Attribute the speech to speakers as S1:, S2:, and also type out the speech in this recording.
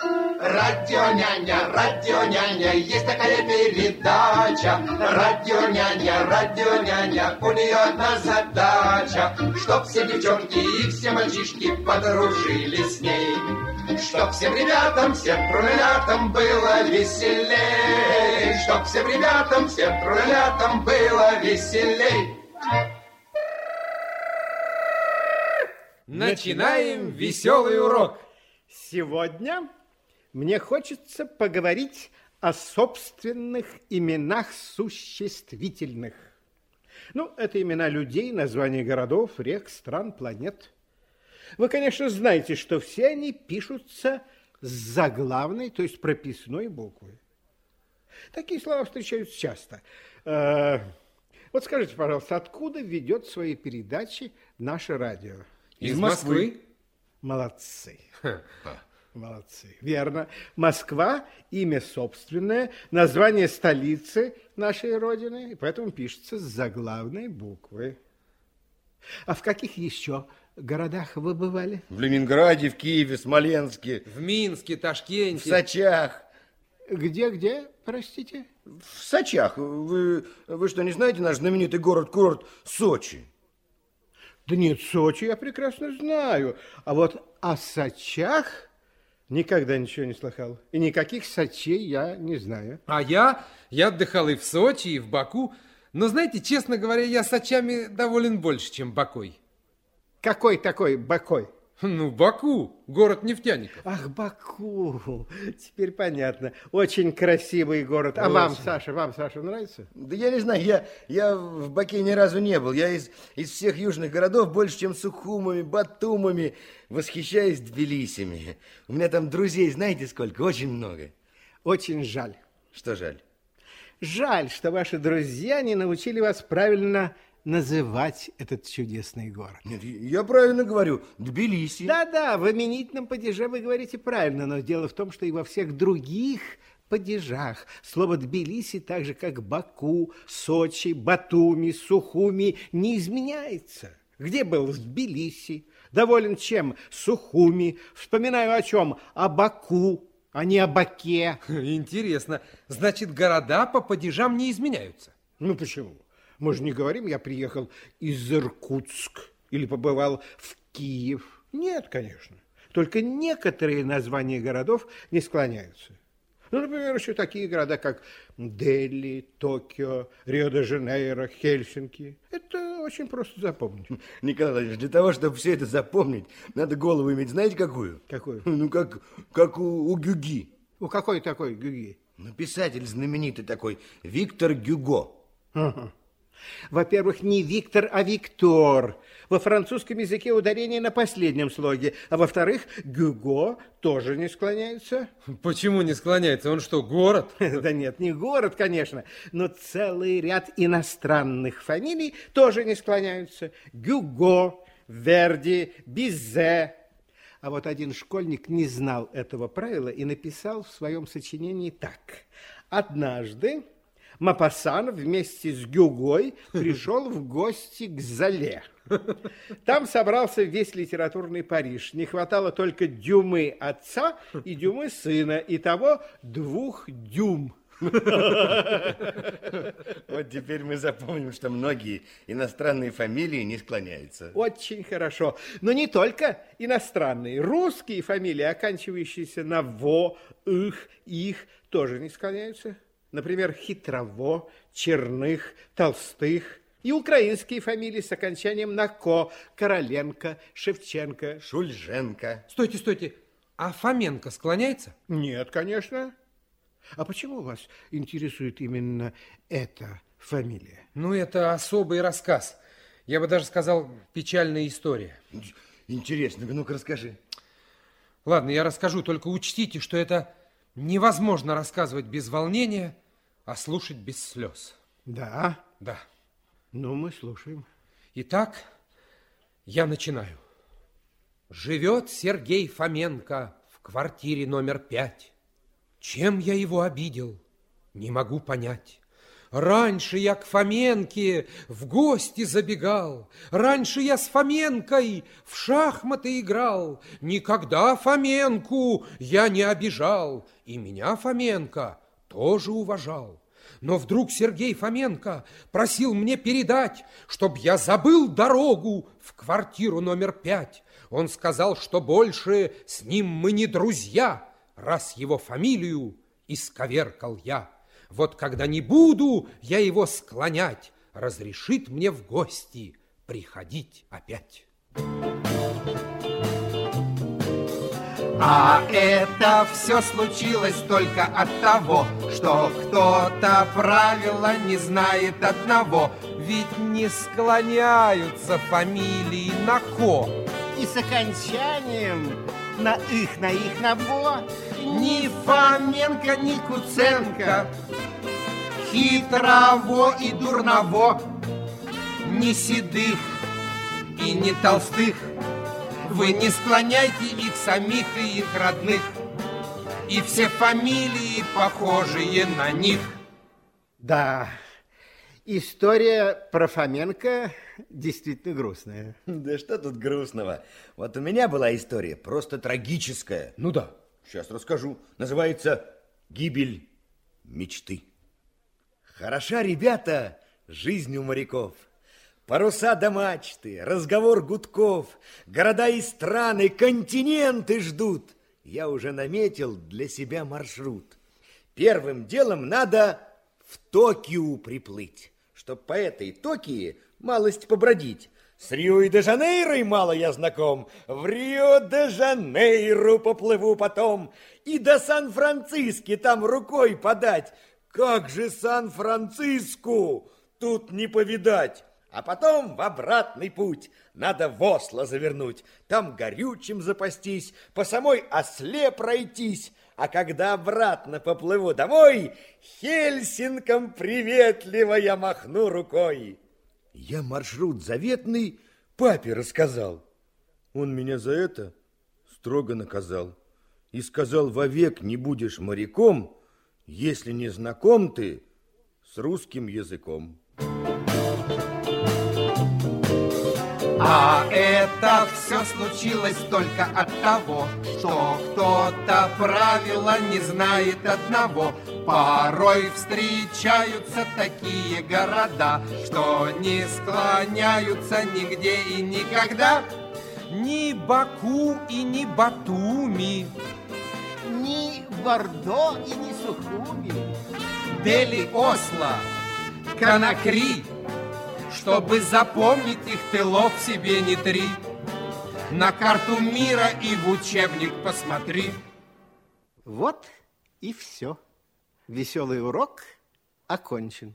S1: Радио няня, радио няня, есть такая передача. Радио няня, радио няня, у нее одна задача, чтоб все девчонки и все мальчишки подружились с ней. Чтоб всем ребятам, всем трулятам было веселей. Чтоб всем ребятам, всем трулятам было веселей.
S2: Начинаем веселый урок.
S3: Сегодня мне хочется поговорить о собственных именах существительных. Ну, это имена людей, названия городов, рек, стран, планет. Вы, конечно, знаете, что все они пишутся с заглавной, то есть прописной буквы. Такие слова встречаются часто. Э, вот скажите, пожалуйста, откуда ведет свои передачи наше радио?
S2: Из Москвы.
S3: Молодцы. Молодцы. Верно. Москва – имя собственное, название столицы нашей Родины, и поэтому пишется с заглавной буквы. А в каких еще городах вы бывали?
S4: В Ленинграде, в Киеве, Смоленске,
S2: В Минске,
S4: в
S2: Ташкенте.
S4: Сочах.
S3: Где-где, простите?
S4: В Сочах. Вы, вы что, не знаете наш знаменитый город-курорт Сочи?
S3: Да нет, Сочи я прекрасно знаю. А вот о Сочах никогда ничего не слыхал. И никаких Сочей я не знаю.
S2: А я, я отдыхал и в Сочи, и в Баку. Но, знаете, честно говоря, я Сочами доволен больше, чем Бакой.
S3: Какой такой Бакой?
S2: Ну, Баку, город нефтяников.
S3: Ах, Баку. Теперь понятно. Очень красивый город. А вам, Саша, вам, Саша, нравится?
S4: Да я не знаю, я, я в Баке ни разу не был. Я из, из всех южных городов больше, чем Сухумами, Батумами, восхищаюсь Тбилисями. У меня там друзей, знаете сколько? Очень много.
S3: Очень жаль.
S4: Что жаль?
S3: Жаль, что ваши друзья не научили вас правильно называть этот чудесный город.
S4: Нет, я правильно говорю, Тбилиси.
S3: Да-да, в именительном падеже вы говорите правильно, но дело в том, что и во всех других падежах слово Тбилиси, так же как Баку, Сочи, Батуми, Сухуми, не изменяется. Где был в Тбилиси? Доволен чем? Сухуми. Вспоминаю о чем? О Баку, а не о Баке.
S2: Интересно, значит, города по падежам не изменяются?
S3: Ну почему? Мы же не говорим, я приехал из Иркутск или побывал в Киев. Нет, конечно. Только некоторые названия городов не склоняются. Ну, например, еще такие города, как Дели, Токио, Рио-де-Жанейро, Хельсинки. Это очень просто запомнить.
S4: Николай Владимирович, для того, чтобы все это запомнить, надо голову иметь, знаете, какую?
S3: Какую?
S4: Ну, как, как у, у Гюги.
S3: У какой такой Гюги?
S4: Ну, писатель знаменитый такой, Виктор Гюго.
S3: Ага. Во-первых, не Виктор, а Виктор. Во французском языке ударение на последнем слоге. А во-вторых, Гюго тоже не склоняется.
S2: Почему не склоняется? Он что, город?
S3: Да нет, не город, конечно, но целый ряд иностранных фамилий тоже не склоняются. Гюго, Верди, Бизе. А вот один школьник не знал этого правила и написал в своем сочинении так. Однажды Мапасан вместе с Гюгой пришел в гости к Зале. Там собрался весь литературный Париж. Не хватало только Дюмы отца и Дюмы сына, и того двух Дюм.
S4: Вот теперь мы запомним, что многие иностранные фамилии не склоняются.
S3: Очень хорошо. Но не только иностранные. Русские фамилии, оканчивающиеся на «во», «их», «их», тоже не склоняются. Например, Хитрово, Черных, Толстых. И украинские фамилии с окончанием на «ко». Короленко, Шевченко.
S4: Шульженко.
S2: Стойте, стойте. А Фоменко склоняется?
S3: Нет, конечно. А почему вас интересует именно эта фамилия?
S2: Ну, это особый рассказ. Я бы даже сказал, печальная история.
S4: Интересно, ну-ка расскажи.
S2: Ладно, я расскажу, только учтите, что это невозможно рассказывать без волнения, а слушать без слез.
S3: Да?
S2: Да.
S3: Ну, мы слушаем.
S2: Итак, я начинаю. Живет Сергей Фоменко в квартире номер пять. Чем я его обидел, не могу понять. Раньше я к Фоменке в гости забегал, Раньше я с Фоменкой в шахматы играл. Никогда Фоменку я не обижал, И меня Фоменко тоже уважал. Но вдруг Сергей Фоменко просил мне передать, Чтоб я забыл дорогу в квартиру номер пять. Он сказал, что больше с ним мы не друзья, Раз его фамилию исковеркал я. Вот когда не буду я его склонять, Разрешит мне в гости приходить опять.
S1: А это все случилось только от того, что кто-то правила не знает одного.
S2: Ведь не склоняются фамилии на ко.
S3: И с окончанием на их, на их, на во.
S1: Ни Фоменко, ни Куценко, хитрово и дурново, ни седых и ни толстых. Вы не склоняйте их самих и их родных, и все фамилии похожие на них.
S3: Да, история про Фоменко действительно грустная.
S4: Да что тут грустного? Вот у меня была история просто трагическая.
S2: Ну да.
S4: Сейчас расскажу. Называется «Гибель мечты». Хороша, ребята, жизнь у моряков. Паруса до мачты, разговор гудков, города и страны, континенты ждут. Я уже наметил для себя маршрут. Первым делом надо в Токио приплыть, чтоб по этой Токии малость побродить. С Рио-де-Жанейро мало я знаком, в Рио-де-Жанейро поплыву потом, и до Сан-Франциски там рукой подать. Как же Сан-Франциску тут не повидать? А потом в обратный путь надо в Осло завернуть, там горючим запастись, по самой осле пройтись, а когда обратно поплыву домой, Хельсинкам приветливо я махну рукой. Я маршрут заветный папе рассказал. Он меня за это строго наказал и сказал, вовек не будешь моряком, если не знаком ты с русским языком.
S1: А это все случилось только от того, что кто-то правила не знает одного. Порой встречаются такие города, что не склоняются нигде и никогда.
S2: Ни Баку и ни Батуми,
S3: Ни Бордо и ни Сухуми.
S1: Дели, Осло, Конакри, чтобы запомнить их тылов себе не три. На карту мира и в учебник посмотри.
S3: Вот и все. Веселый урок окончен.